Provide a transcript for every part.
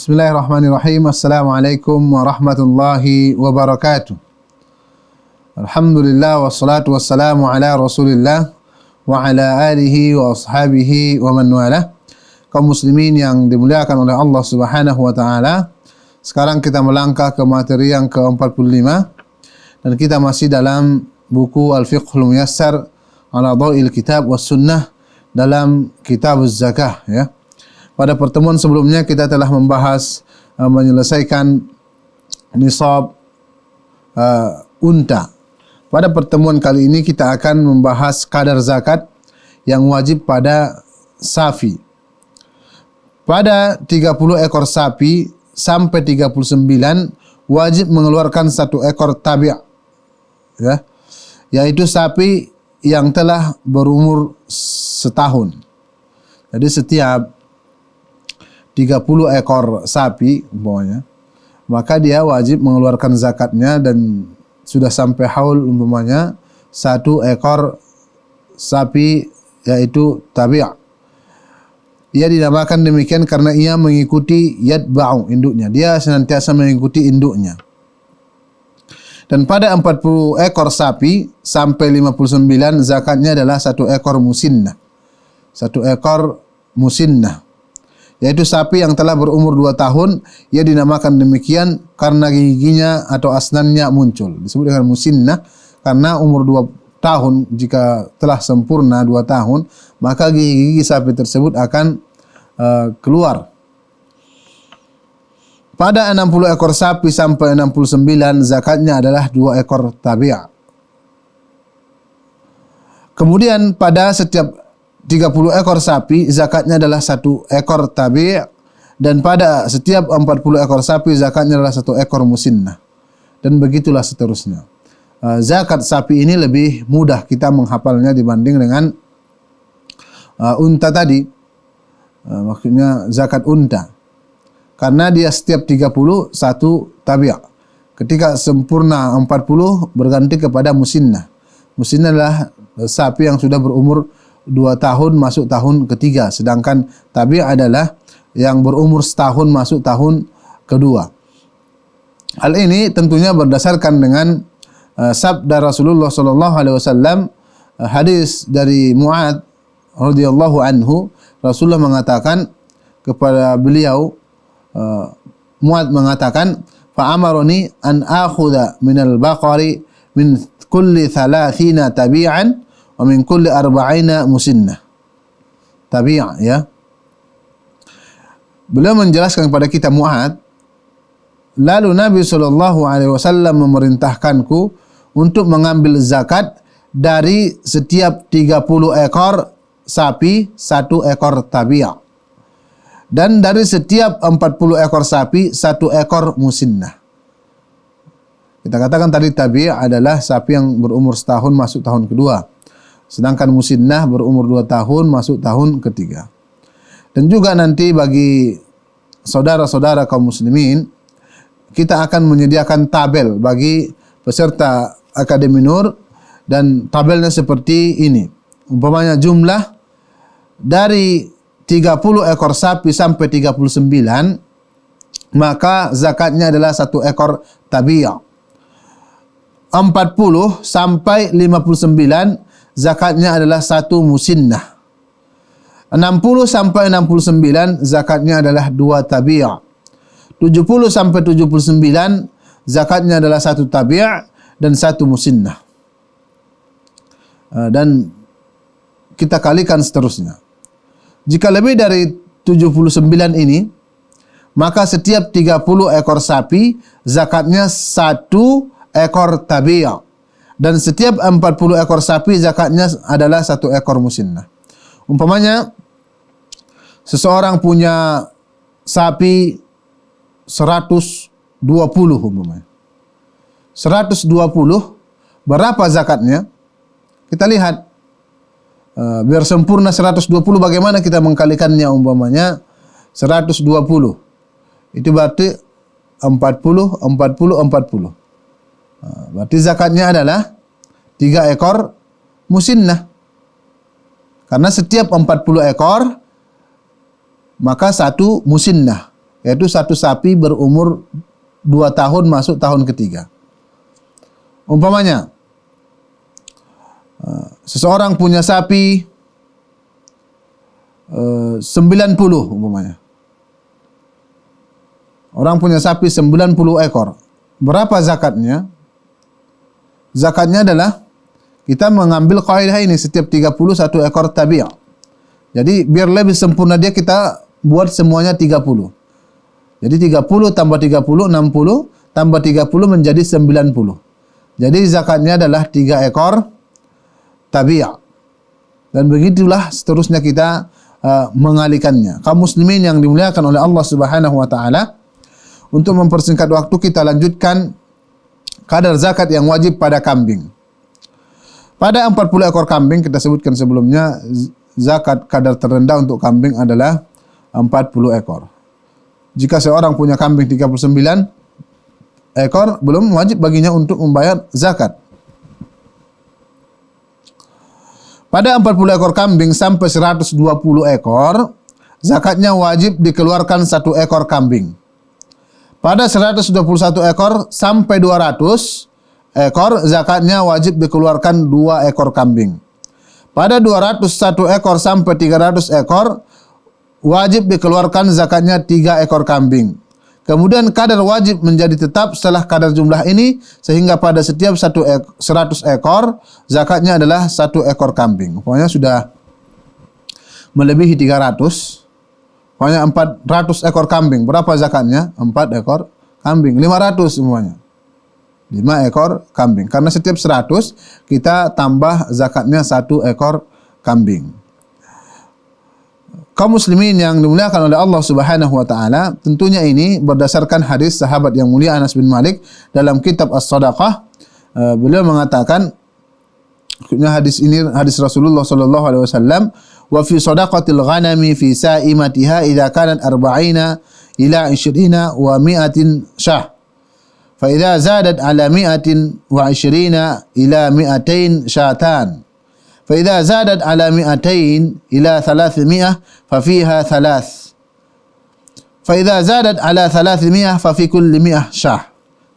Bismillahirrahmanirrahim. Assalamualaikum warahmatullahi wabarakatuh. Alhamdulillah wassalatu wassalamu ala Rasulillah wa ala alihi wa ashabihi wa man walah. Kaum muslimin yang dimuliakan oleh Allah Subhanahu wa taala. Sekarang kita melangkah ke materi yang ke-45 dan kita masih dalam buku Al-Fiqhul Muyassar ala Dhawil Kitab was Sunnah dalam Kitab Zakah ya. Pada pertemuan sebelumnya kita telah membahas uh, menyelesaikan nisab uh, unta. Pada pertemuan kali ini kita akan membahas kadar zakat yang wajib pada sapi. Pada 30 ekor sapi sampai 39 wajib mengeluarkan satu ekor tabi' ya yaitu sapi yang telah berumur setahun. Jadi setiap 30 ekor sapi umpamanya maka dia wajib mengeluarkan zakatnya dan sudah sampai haul umpamanya satu ekor sapi yaitu tabi' ia dinamakan demikian karena ia mengikuti yatba'u induknya. Dia senantiasa mengikuti induknya. Dan pada 40 ekor sapi sampai 59 zakatnya adalah satu ekor musinnah. Satu ekor musinnah yaitu sapi yang telah berumur dua tahun ia dinamakan demikian karena giginya atau asnannya muncul. Disebut dengan musinnah karena umur dua tahun jika telah sempurna dua tahun maka gigi-gigi sapi tersebut akan uh, keluar. Pada 60 ekor sapi sampai 69 zakatnya adalah dua ekor tabi'a kemudian pada setiap 30 ekor sapi zakatnya adalah satu ekor tabi dan pada setiap 40 ekor sapi zakatnya adalah satu ekor musinnah dan begitulah seterusnya. Uh, zakat sapi ini lebih mudah kita menghafalnya dibanding dengan uh, unta tadi. Uh, maksudnya zakat unta. Karena dia setiap 30 satu tabi'. Ketika sempurna 40 berganti kepada musinnah. Musinnah adalah sapi yang sudah berumur dua tahun masuk tahun ketiga. Sedangkan tabi adalah yang berumur setahun masuk tahun kedua. Hal ini tentunya berdasarkan dengan uh, sabda Rasulullah sallallahu alaihi wasallam uh, hadis dari Muad radhiyallahu anhu. Rasulullah mengatakan kepada beliau uh, Muad mengatakan fa amaroni an akhudha minal baqari min kulli thalathina tabi'an wa min kulli arba'ina musinnah. Tabi' ya. Beliau menjelaskan kepada kita Mu'ad lalu Nabi sallallahu alaihi wasallam memerintahkanku untuk mengambil zakat dari setiap 30 ekor sapi satu ekor tabi'a dan dari setiap 40 ekor sapi satu ekor musinnah. Kita katakan tadi tabi adalah sapi yang berumur setahun masuk tahun kedua. Sedangkan musinnah berumur dua tahun masuk tahun ketiga. Dan juga nanti bagi saudara-saudara kaum muslimin kita akan menyediakan tabel bagi peserta Akademi Nur dan tabelnya seperti ini. Umpamanya jumlah dari 30 ekor sapi sampai 39 maka zakatnya adalah satu ekor tabi'ah. 40 sampai 59 zakatnya adalah satu musinnah. 60 sampai 69 zakatnya adalah dua tabi'ah. 70 sampai 79 zakatnya adalah satu tabi'ah dan satu musinnah. Ah, dan kita kalikan seterusnya. Jika lebih dari 79 ini, maka setiap 30 ekor sapi zakatnya satu ekor tabi'ah dan setiap 40 ekor sapi zakatnya adalah satu ekor musinnah. Umpamanya seseorang punya sapi 120 umpamanya. 120 berapa zakatnya? Kita lihat uh, biar sempurna 120 bagaimana kita mengkalikannya umpamanya 120. Itu berarti 40 40 40. Ha, berarti zakatnya adalah tiga ekor musinnah. Karena setiap 40 ekor maka satu musinnah. yaitu satu sapi berumur dua tahun masuk tahun ketiga. Umpamanya, eh, seseorang punya sapi eh, sembilan puluh umpamanya. Orang punya sapi sembilan puluh ekor. Berapa zakatnya? Zakatnya adalah kita mengambil kaidah ini setiap tiga puluh satu ekor tabi'. Jadi biar lebih sempurna dia kita buat semuanya tiga puluh. Jadi 30 tambah 30 60 tambah 30 menjadi 90. Jadi zakatnya adalah 3 ekor tabi'a. Dan begitulah seterusnya kita uh, mengalihkannya. Kaum muslimin yang dimuliakan oleh Allah Subhanahu wa taala, untuk mempersingkat waktu kita lanjutkan kadar zakat yang wajib pada kambing. Pada 40 ekor kambing kita sebutkan sebelumnya zakat kadar terendah untuk kambing adalah 40 ekor. Jika seorang punya kambing 39 ekor, belum wajib baginya untuk membayar zakat. Pada 40 ekor kambing sampai 120 ekor, zakatnya wajib dikeluarkan satu ekor kambing. Pada 121 ekor sampai 200 ekor, zakatnya wajib dikeluarkan dua ekor kambing. Pada 201 ekor sampai 300 ekor, wajib dikeluarkan zakatnya tiga ekor kambing. Kemudian kadar wajib menjadi tetap setelah kadar jumlah ini sehingga pada setiap satu ek, 100 ekor zakatnya adalah satu ekor kambing. Pokoknya sudah melebihi 300. Pokoknya 400 ekor kambing. Berapa zakatnya? 4 ekor kambing. 500 semuanya. 5 ekor kambing. Karena setiap 100 kita tambah zakatnya satu ekor kambing kaum muslimin yang dimuliakan oleh Allah Subhanahu wa taala, tentunya ini berdasarkan hadis sahabat yang mulia Anas bin Malik dalam kitab As-Sadaqah. Uh, beliau mengatakan hadis ini hadis Rasulullah sallallahu alaihi wasallam وفي صدقة الغنم في سائمتها إذا كانت أربعين إلى عشرين ومائة شاه فإذا زادت على مائة وعشرين إلى مائتين شاتان. فإذا زادت على مائتين إلى ثلاثمائة ففيها ثلاث. فإذا زادت على ثلاثمائة ففي كل مائة شاه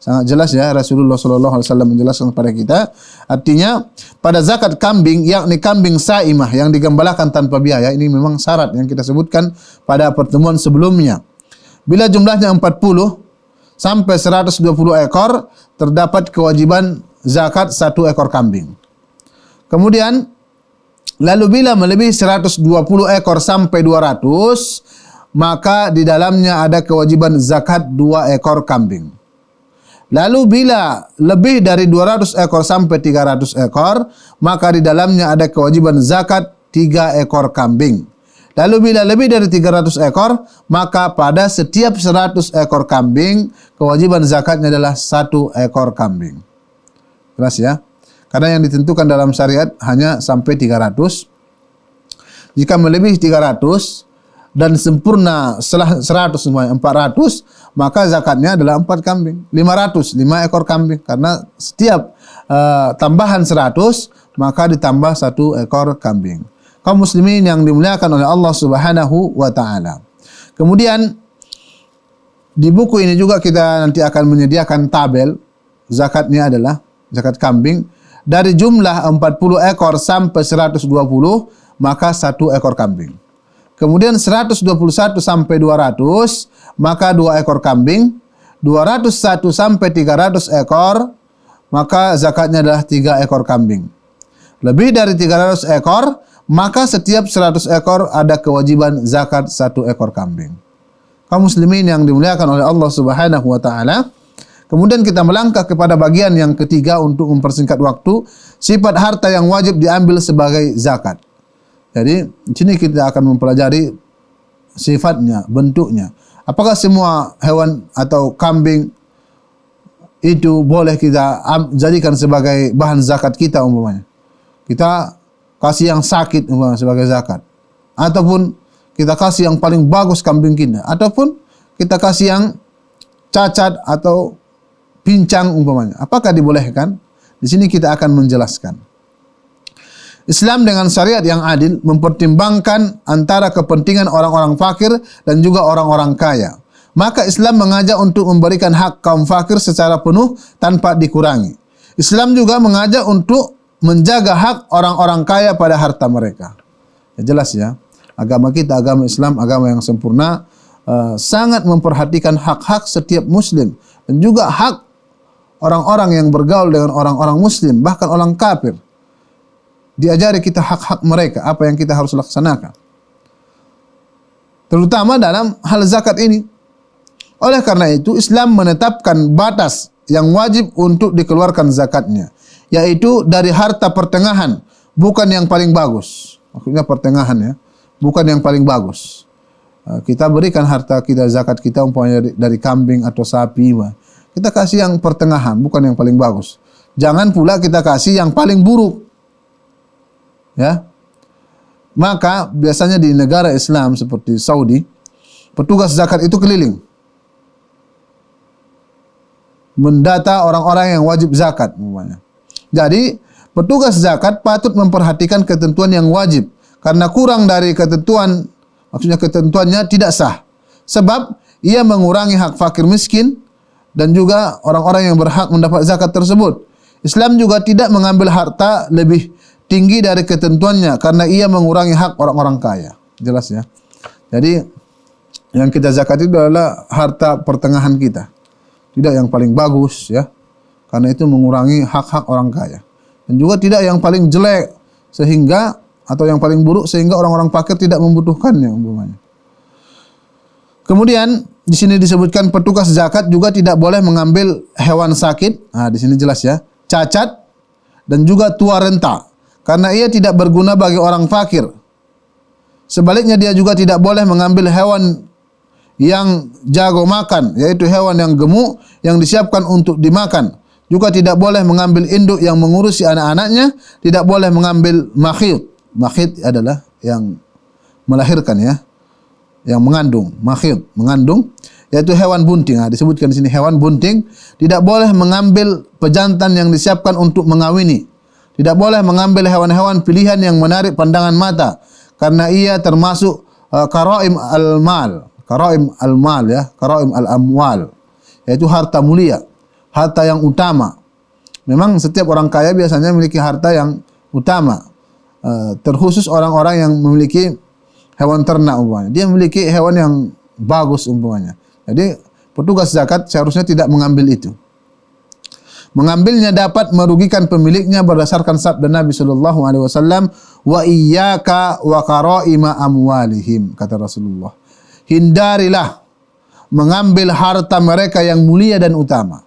Sangat jelas ya Rasulullah Shallallahu Alaihi Wasallam menjelaskan kepada kita. Artinya pada zakat kambing, yakni kambing saimah yang digembalakan tanpa biaya, ini memang syarat yang kita sebutkan pada pertemuan sebelumnya. Bila jumlahnya 40 sampai 120 ekor, terdapat kewajiban zakat satu ekor kambing. Kemudian Lalu bila melebihi 120 ekor sampai 200, maka di dalamnya ada kewajiban zakat dua ekor kambing. Lalu bila lebih dari 200 ekor sampai 300 ekor, maka di dalamnya ada kewajiban zakat tiga ekor kambing. Lalu bila lebih dari 300 ekor, maka pada setiap 100 ekor kambing, kewajiban zakatnya adalah satu ekor kambing. Jelas ya? Karena yang ditentukan dalam syariat hanya sampai 300. Jika melebihi 300 dan sempurna setelah 100 semuanya 400, maka zakatnya adalah 4 kambing. 500, 5 ekor kambing. Karena setiap uh, tambahan 100, maka ditambah satu ekor kambing. Kaum muslimin yang dimuliakan oleh Allah Subhanahu wa taala. Kemudian di buku ini juga kita nanti akan menyediakan tabel zakatnya adalah zakat kambing dari jumlah 40 ekor sampai 120 maka satu ekor kambing. Kemudian 121 sampai 200 maka dua ekor kambing. 201 sampai 300 ekor maka zakatnya adalah tiga ekor kambing. Lebih dari 300 ekor maka setiap 100 ekor ada kewajiban zakat satu ekor kambing. Kaum muslimin yang dimuliakan oleh Allah Subhanahu wa taala, Kemudian kita melangkah kepada bagian yang ketiga untuk mempersingkat waktu, sifat harta yang wajib diambil sebagai zakat. Jadi, di sini kita akan mempelajari sifatnya, bentuknya. Apakah semua hewan atau kambing itu boleh kita jadikan sebagai bahan zakat kita umpamanya? Kita kasih yang sakit umpamanya sebagai zakat. Ataupun kita kasih yang paling bagus kambing kita. Ataupun kita kasih yang cacat atau pincang umpamanya. Apakah dibolehkan? Di sini kita akan menjelaskan. Islam dengan syariat yang adil mempertimbangkan antara kepentingan orang-orang fakir dan juga orang-orang kaya. maka Islam mengajak untuk memberikan hak kaum fakir secara penuh tanpa dikurangi. Islam juga mengajak untuk menjaga hak orang-orang kaya pada harta mereka. Ya, jelas ya, agama kita, agama Islam, agama yang sempurna, uh, sangat memperhatikan hak-hak setiap Muslim dan juga hak orang-orang yang bergaul dengan orang-orang Muslim, bahkan orang kafir. Diajari kita hak-hak mereka, apa yang kita harus laksanakan. Terutama dalam hal zakat ini. Oleh karena itu Islam menetapkan batas yang wajib untuk dikeluarkan zakatnya, yaitu dari harta pertengahan, bukan yang paling bagus. Maksudnya pertengahan ya, bukan yang paling bagus. Uh, kita berikan harta kita zakat kita umpamanya dari kambing atau sapi, kita kasih yang pertengahan, bukan yang paling bagus. Jangan pula kita kasih yang paling buruk. Ya. Maka biasanya di negara Islam seperti Saudi, petugas zakat itu keliling mendata orang-orang yang wajib zakat umpamanya. Jadi, petugas zakat patut memperhatikan ketentuan yang wajib karena kurang dari ketentuan maksudnya ketentuannya tidak sah. Sebab ia mengurangi hak fakir miskin dan juga orang-orang yang berhak mendapat zakat tersebut. Islam juga tidak mengambil harta lebih tinggi dari ketentuannya karena ia mengurangi hak orang-orang kaya. Jelas ya. Jadi yang kita zakat itu adalah harta pertengahan kita tidak yang paling bagus ya. Karena itu mengurangi hak-hak orang kaya. Dan juga tidak yang paling jelek sehingga atau yang paling buruk sehingga orang-orang fakir tidak membutuhkannya umpamanya. Kemudian di sini disebutkan petugas zakat juga tidak boleh mengambil hewan sakit. Nah, di sini jelas ya. Cacat dan juga tua renta karena ia tidak berguna bagi orang fakir. Sebaliknya dia juga tidak boleh mengambil hewan yang jago makan, yaitu hewan yang gemuk yang disiapkan untuk dimakan. Juga tidak boleh mengambil induk yang mengurusi anak-anaknya, tidak boleh mengambil makhid. Makhid adalah yang melahirkan ya, yang mengandung. Makhid mengandung, yaitu hewan bunting. Nah, disebutkan di sini hewan bunting tidak boleh mengambil pejantan yang disiapkan untuk mengawini. Tidak boleh mengambil hewan-hewan pilihan yang menarik pandangan mata karena ia termasuk uh, karaim al-mal Karaim al-mal ya, karaim al-amwal. Yaitu harta mulia, harta yang utama. Memang setiap orang kaya biasanya memiliki harta yang utama. Uh, terkhusus orang-orang yang memiliki hewan ternak umpamanya. Dia memiliki hewan yang bagus umpamanya. Jadi petugas zakat seharusnya tidak mengambil itu. Mengambilnya dapat merugikan pemiliknya berdasarkan sabda Nabi sallallahu alaihi wasallam, "Wa iyyaka wa karaima amwalihim," kata Rasulullah hindarilah mengambil harta mereka yang mulia dan utama.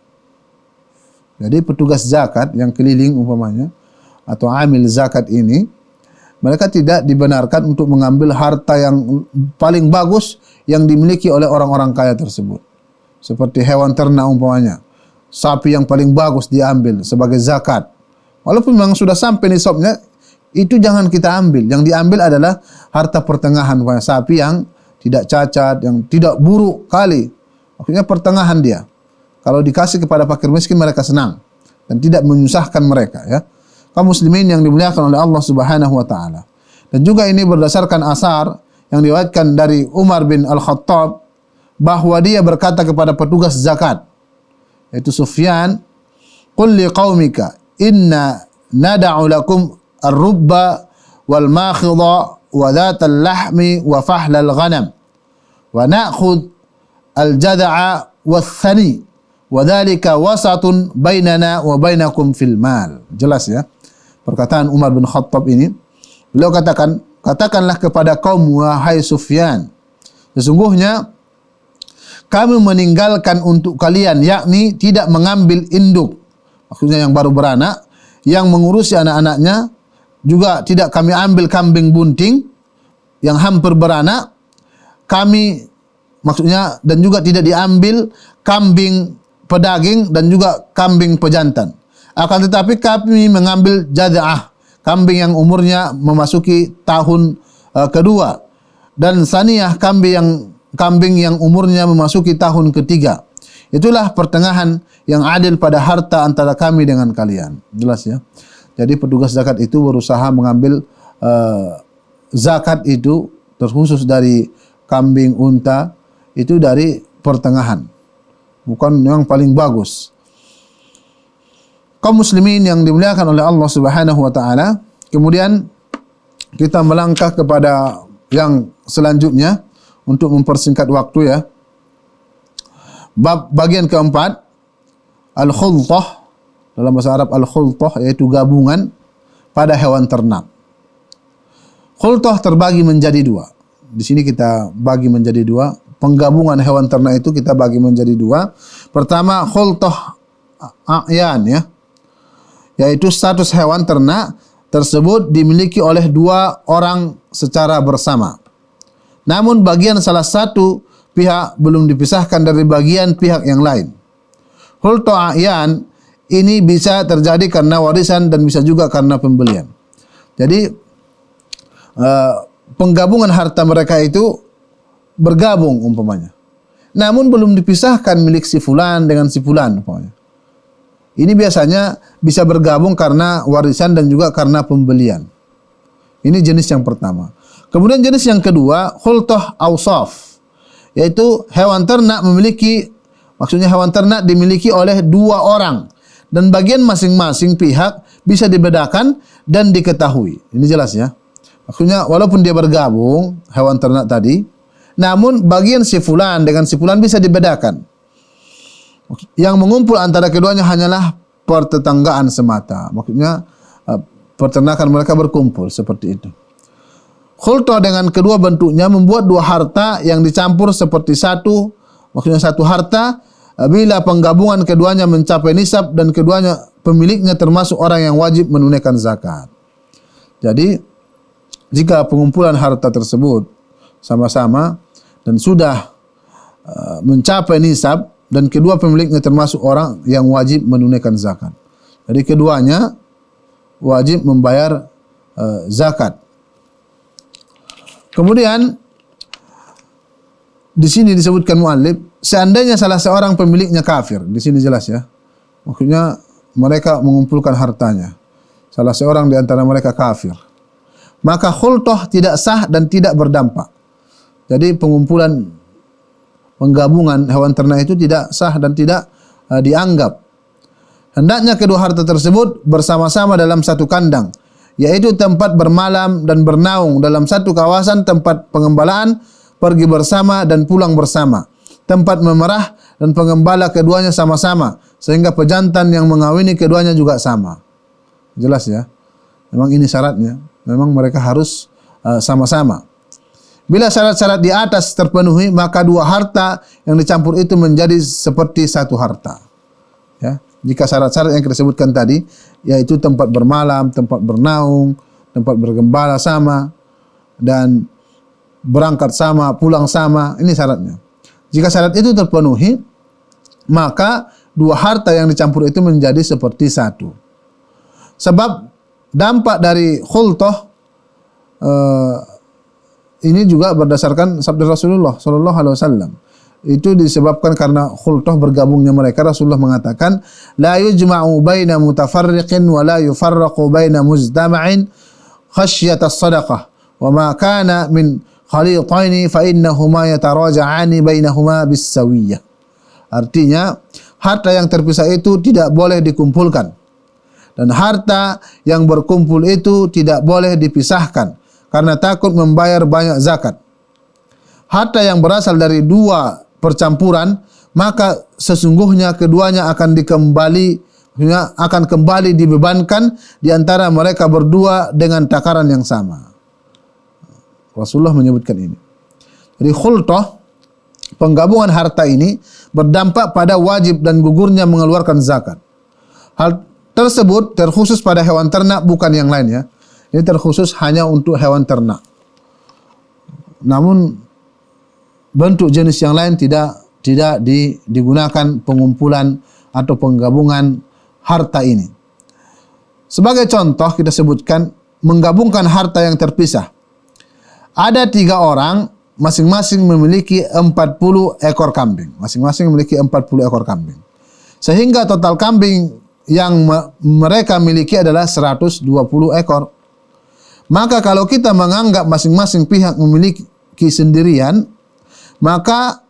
Jadi petugas zakat yang keliling umpamanya atau amil zakat ini mereka tidak dibenarkan untuk mengambil harta yang paling bagus yang dimiliki oleh orang-orang kaya tersebut. Seperti hewan ternak umpamanya. Sapi yang paling bagus diambil sebagai zakat. Walaupun memang sudah sampai nisabnya, itu jangan kita ambil. Yang diambil adalah harta pertengahan, sapi yang tidak cacat, yang tidak buruk kali. Maksudnya pertengahan dia. Kalau dikasih kepada fakir miskin mereka senang dan tidak menyusahkan mereka ya. Kaum muslimin yang dimuliakan oleh Allah Subhanahu wa taala. Dan juga ini berdasarkan asar yang diriwayatkan dari Umar bin Al-Khattab bahwa dia berkata kepada petugas zakat yaitu Sufyan, "Qul li qaumika inna nad'u lakum ar-rubba wal makhidha wa dhatal lahmi wa fahlal ghanam." wa na'khudh al-jad'a wath-thani wa dhalika wasatun bainana wa bainakum fil mal. Jelas ya. Perkataan Umar bin Khattab ini beliau katakan katakanlah kepada kaum wahai Sufyan sesungguhnya kami meninggalkan untuk kalian yakni tidak mengambil induk maksudnya yang baru beranak yang mengurusi anak-anaknya juga tidak kami ambil kambing bunting yang hampir beranak kami maksudnya dan juga tidak diambil kambing pedaging dan juga kambing pejantan. Akan tetapi kami mengambil jadaah kambing yang umurnya memasuki tahun uh, kedua dan saniyah kambing yang kambing yang umurnya memasuki tahun ketiga. Itulah pertengahan yang adil pada harta antara kami dengan kalian. Jelas ya. Jadi petugas zakat itu berusaha mengambil uh, zakat itu terkhusus dari kambing unta itu dari pertengahan. Bukan yang paling bagus. Kaum muslimin yang dimuliakan oleh Allah Subhanahu wa taala, kemudian kita melangkah kepada yang selanjutnya untuk mempersingkat waktu ya. Bab bagian keempat al-khultah dalam bahasa Arab al-khultah yaitu gabungan pada hewan ternak. Khultah terbagi menjadi dua. Di sini kita bagi menjadi dua. Penggabungan hewan ternak itu kita bagi menjadi dua. Pertama khultah a'yan ya. Yaitu status hewan ternak tersebut dimiliki oleh dua orang secara bersama. Namun bagian salah satu pihak belum dipisahkan dari bagian pihak yang lain. Hulto a'yan ini bisa terjadi karena warisan dan bisa juga karena pembelian. Jadi uh, penggabungan harta mereka itu bergabung umpamanya. Namun belum dipisahkan milik si fulan dengan si fulan umpamanya. Ini biasanya bisa bergabung karena warisan dan juga karena pembelian. Ini jenis yang pertama. Kemudian jenis yang kedua, khultah ausaf. Yaitu hewan ternak memiliki, maksudnya hewan ternak dimiliki oleh dua orang. Dan bagian masing-masing pihak bisa dibedakan dan diketahui. Ini jelas ya. Maksudnya walaupun dia bergabung, hewan ternak tadi, namun bagian si fulan dengan si fulan bisa dibedakan. Yang mengumpul antara keduanya hanyalah pertetanggaan semata. Maksudnya eh, peternakan mereka berkumpul seperti itu. Khulta dengan kedua bentuknya membuat dua harta yang dicampur seperti satu, maksudnya satu harta bila penggabungan keduanya mencapai nisab dan keduanya pemiliknya termasuk orang yang wajib menunaikan zakat. Jadi jika pengumpulan harta tersebut sama-sama dan sudah uh, mencapai nisab dan kedua pemiliknya termasuk orang yang wajib menunaikan zakat. Jadi keduanya wajib membayar uh, zakat. Kemudian di sini disebutkan muallif seandainya salah seorang pemiliknya kafir, di sini jelas ya. Maksudnya mereka mengumpulkan hartanya. Salah seorang di antara mereka kafir. Maka khultoh tidak sah dan tidak berdampak. Jadi pengumpulan penggabungan hewan ternak itu tidak sah dan tidak uh, dianggap. Hendaknya kedua harta tersebut bersama-sama dalam satu kandang yaitu tempat bermalam dan bernaung dalam satu kawasan tempat pengembalaan, pergi bersama dan pulang bersama. Tempat memerah dan pengembala keduanya sama-sama, sehingga pejantan yang mengawini keduanya juga sama. Jelas ya? Memang ini syaratnya. Memang mereka harus uh, sama-sama. Bila syarat-syarat di atas terpenuhi, maka dua harta yang dicampur itu menjadi seperti satu harta. Ya. Jika syarat-syarat yang kita sebutkan tadi, yaitu tempat bermalam, tempat bernaung, tempat bergembala sama, dan berangkat sama, pulang sama, ini syaratnya. Jika syarat itu terpenuhi, maka dua harta yang dicampur itu menjadi seperti satu. Sebab dampak dari khultoh uh, ini juga berdasarkan sabda Rasulullah Sallallahu Alaihi Wasallam itu disebabkan karena khultah bergabungnya mereka. Rasulullah mengatakan la yujma'u baina mutafarriqin wa la yufarraqu baina muzdama'in khasyata sadaqah. Wa ma kana min khalitaini fa innahuma yataraja'ani bainahuma bisawiyah artinya harta yang terpisah itu tidak boleh dikumpulkan. Dan harta yang berkumpul itu tidak boleh dipisahkan karena takut membayar banyak zakat. Harta yang berasal dari dua percampuran, maka sesungguhnya keduanya akan dikembali akan kembali dibebankan di antara mereka berdua dengan takaran yang sama. Rasulullah menyebutkan ini. Jadi khultah penggabungan harta ini berdampak pada wajib dan gugurnya mengeluarkan zakat. Hal tersebut terkhusus pada hewan ternak bukan yang lain ya. Ini terkhusus hanya untuk hewan ternak. Namun bentuk jenis yang lain tidak tidak di, digunakan pengumpulan atau penggabungan harta ini. Sebagai contoh kita sebutkan menggabungkan harta yang terpisah. Ada tiga orang masing-masing memiliki 40 ekor kambing. Masing-masing memiliki 40 ekor kambing. Sehingga total kambing yang mereka miliki adalah 120 ekor. Maka kalau kita menganggap masing-masing pihak memiliki sendirian, maka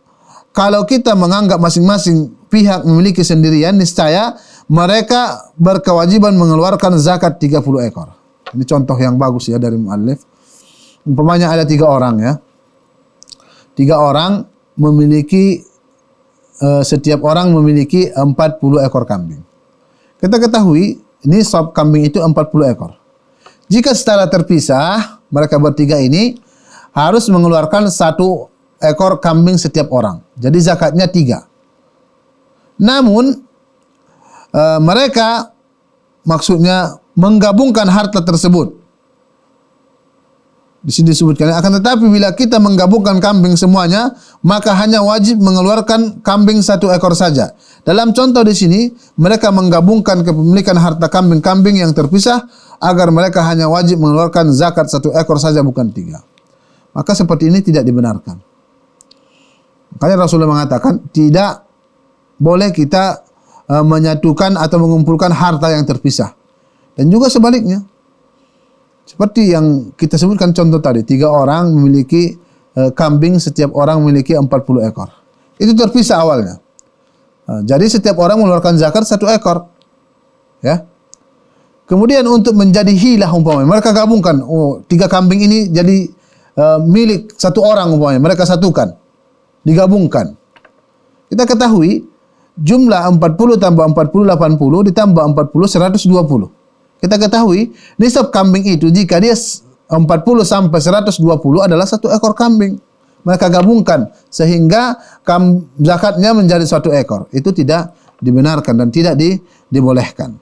kalau kita menganggap masing-masing pihak memiliki sendirian, niscaya mereka berkewajiban mengeluarkan zakat 30 ekor. Ini contoh yang bagus ya dari muallif. Umpamanya ada tiga orang ya. Tiga orang memiliki uh, setiap orang memiliki 40 ekor kambing. Kita ketahui ini sop kambing itu 40 ekor. Jika secara terpisah mereka bertiga ini harus mengeluarkan satu ekor kambing setiap orang. Jadi zakatnya tiga. Namun uh, mereka maksudnya menggabungkan harta tersebut di sini disebutkan. Akan tetapi bila kita menggabungkan kambing semuanya, maka hanya wajib mengeluarkan kambing satu ekor saja. Dalam contoh di sini, mereka menggabungkan kepemilikan harta kambing-kambing yang terpisah agar mereka hanya wajib mengeluarkan zakat satu ekor saja bukan tiga. Maka seperti ini tidak dibenarkan. Makanya Rasulullah mengatakan tidak boleh kita uh, menyatukan atau mengumpulkan harta yang terpisah. Dan juga sebaliknya, seperti yang kita sebutkan contoh tadi, tiga orang memiliki e, kambing, setiap orang memiliki 40 ekor. Itu terpisah awalnya. E, jadi setiap orang mengeluarkan zakat satu ekor. Ya. Kemudian untuk menjadi hilah umpamanya, mereka gabungkan, oh tiga kambing ini jadi e, milik satu orang umpamanya, mereka satukan, digabungkan. Kita ketahui jumlah 40 tambah 40 80 ditambah 40 120. Kita ketahui nisab kambing itu jika dia 40 sampai 120 adalah satu ekor kambing. Mereka gabungkan sehingga zakatnya menjadi satu ekor. Itu tidak dibenarkan dan tidak di, dibolehkan.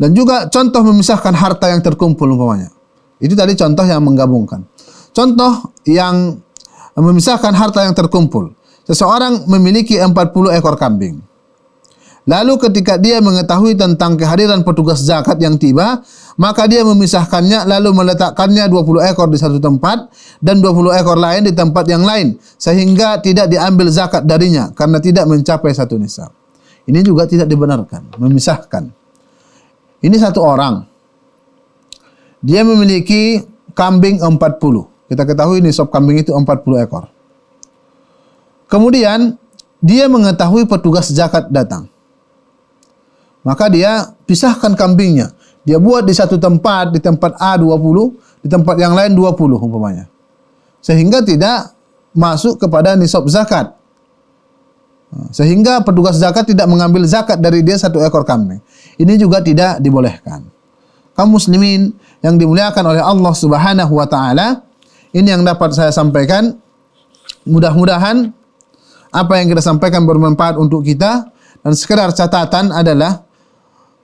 Dan juga contoh memisahkan harta yang terkumpul umpamanya. Itu tadi contoh yang menggabungkan. Contoh yang memisahkan harta yang terkumpul. Seseorang memiliki 40 ekor kambing. Lalu ketika dia mengetahui tentang kehadiran petugas zakat yang tiba, maka dia memisahkannya lalu meletakkannya 20 ekor di satu tempat dan 20 ekor lain di tempat yang lain sehingga tidak diambil zakat darinya karena tidak mencapai satu nisab. Ini juga tidak dibenarkan, memisahkan. Ini satu orang. Dia memiliki kambing 40. Kita ketahui nisab kambing itu 40 ekor. Kemudian dia mengetahui petugas zakat datang. Maka dia pisahkan kambingnya. Dia buat di satu tempat, di tempat A 20, di tempat yang lain 20 umpamanya. Sehingga tidak masuk kepada nisab zakat. Sehingga petugas zakat tidak mengambil zakat dari dia satu ekor kambing. Ini juga tidak dibolehkan. Kaum muslimin yang dimuliakan oleh Allah Subhanahu wa taala, ini yang dapat saya sampaikan. Mudah-mudahan apa yang kita sampaikan bermanfaat untuk kita dan sekedar catatan adalah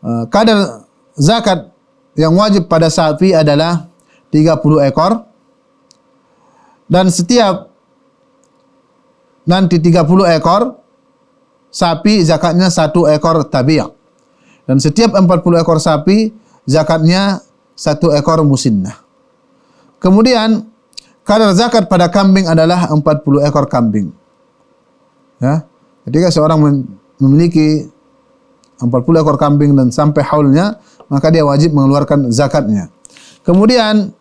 Uh, kadar zakat yang wajib pada sapi adalah 30 ekor dan setiap nanti 30 ekor sapi zakatnya satu ekor tabi'ah dan setiap 40 ekor sapi zakatnya satu ekor musinnah. Kemudian kadar zakat pada kambing adalah 40 ekor kambing. Ya. Ketika seorang memiliki 40 ekor kambing dan sampai haulnya, maka dia wajib mengeluarkan zakatnya. Kemudian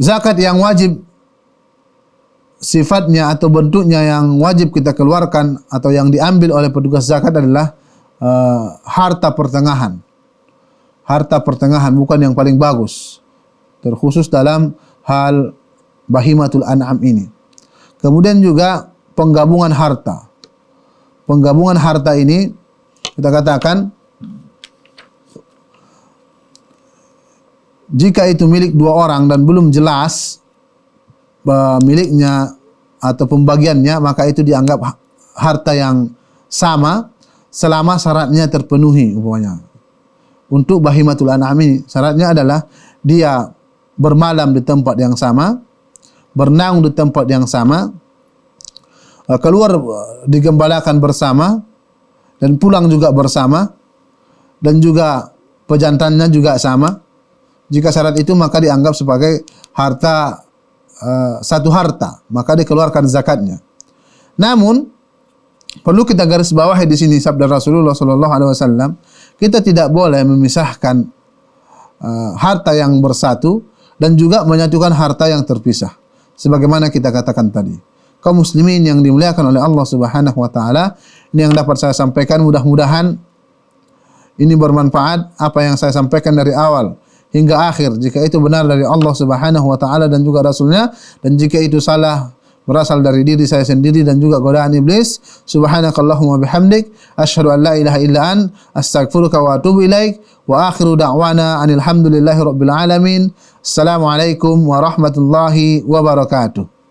zakat yang wajib sifatnya atau bentuknya yang wajib kita keluarkan atau yang diambil oleh petugas zakat adalah uh, harta pertengahan. Harta pertengahan bukan yang paling bagus. Terkhusus dalam hal bahimatul an'am ini. Kemudian juga penggabungan harta. Penggabungan harta ini kita katakan jika itu milik dua orang dan belum jelas miliknya atau pembagiannya maka itu dianggap harta yang sama selama syaratnya terpenuhi umpamanya. Untuk bahimatul an'am ini syaratnya adalah dia bermalam di tempat yang sama, bernaung di tempat yang sama, keluar digembalakan bersama, dan pulang juga bersama dan juga pejantannya juga sama. Jika syarat itu maka dianggap sebagai harta uh, satu harta, maka dikeluarkan zakatnya. Namun perlu kita garis bawahi di sini sabda Rasulullah sallallahu alaihi wasallam, kita tidak boleh memisahkan uh, harta yang bersatu dan juga menyatukan harta yang terpisah. Sebagaimana kita katakan tadi. kaum muslimin yang dimuliakan oleh Allah Subhanahu wa taala, ini yang dapat saya sampaikan mudah-mudahan ini bermanfaat apa yang saya sampaikan dari awal hingga akhir. Jika itu benar dari Allah Subhanahu wa taala dan juga rasulnya dan jika itu salah berasal dari diri saya sendiri dan juga godaan iblis. Subhanakallahumma bihamdik asyhadu an la ilaha illa an astaghfiruka wa atubu ilaik wa akhiru da'wana anil hamdulillahi rabbil alamin. Assalamualaikum warahmatullahi wabarakatuh.